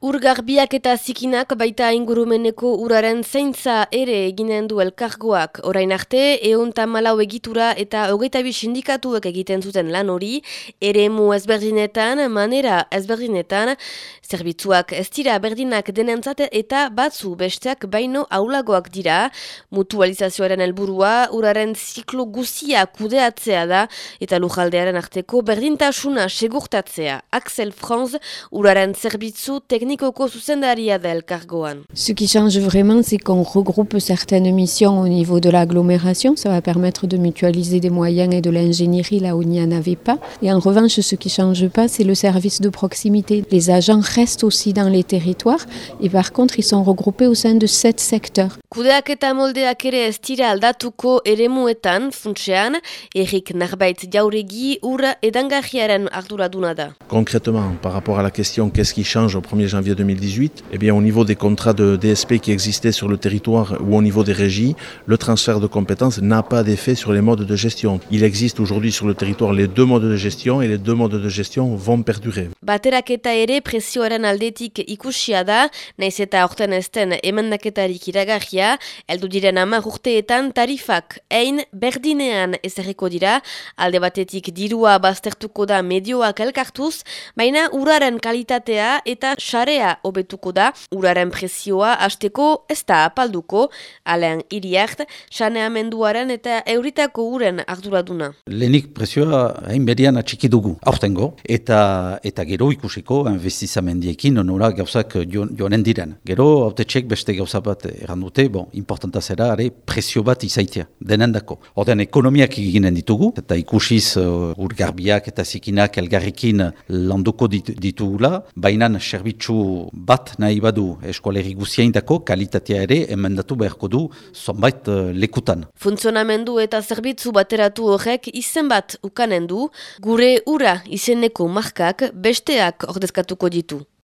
Urgarbiak eta zikinak baita ingurumeneko uraren zeintza ere eginen du elkargoak. Orain arte, eon malau egitura eta hogeita bi sindikatuek egiten zuten lan hori, ere mu ezberdinetan, manera ezberdinetan, zerbitzuak ez dira berdinak denentzate eta batzu besteak baino aulagoak dira, mutualizazioaren helburua uraren ziklo guzia kudeatzea da eta lujaldearen arteko berdintasuna segurtatzea. Axel Franz, uraren zerbitzu teknik Ce qui change vraiment, c'est qu'on regroupe certaines missions au niveau de l'agglomération. Ça va permettre de mutualiser des moyens et de l'ingénierie là où il n'y en avait pas. Et en revanche, ce qui ne change pas, c'est le service de proximité. Les agents restent aussi dans les territoires et par contre, ils sont regroupés au sein de sept secteurs. Kudeaketa moldeak ere ez dira aldatuko eremuetan, funtsean, errik narbait jauregi ura edangarriaren arduraduna da. Concrètement, par rapport à la question qu'est-ce qui change au 1er janvier 2018, eh bien, au niveau des contrats de DSP qui existaient sur le territoire ou au niveau des régies, le transfert de compétences n'a pas d'effet sur les modes de gestion. Il existe aujourd'hui sur le territoire les deux modes de gestion et les deux modes de gestion vont perdurer. Bateraketa ere presioaren aldetik ikusia da, naiz eta orten ezten emendaketarik iragarria, dira, eldu diren ama urteetan tarifak ein berdinean ezerriko dira, alde batetik dirua baztertuko da medioak elkartuz, baina uraren kalitatea eta xarea hobetuko da, uraren presioa hasteko ez da apalduko, alean iriart, saneamenduaren eta euritako uren arduraduna. Lehenik presioa hain berian atxiki dugu, aurtengo, eta eta gero ikusiko investizamendiekin onora gauzak joanen diren. Gero, haute txek beste gauza bat errandute, bon, importanta zera, are, presio bat izaitea, denendako. Orden, ekonomiak eginen ditugu, eta ikusiz uh, urgarbiak eta zikinak elgarrikin landuko dit, ditugula, baina serbitzu bat nahi badu eskoleri guziaindako, kalitatea ere emendatu beharko du zonbait uh, lekutan. Funtzionamendu eta zerbitzu bateratu horrek izen bat ukanen du, gure ura izeneko markak besteak ordezkatuko ditu.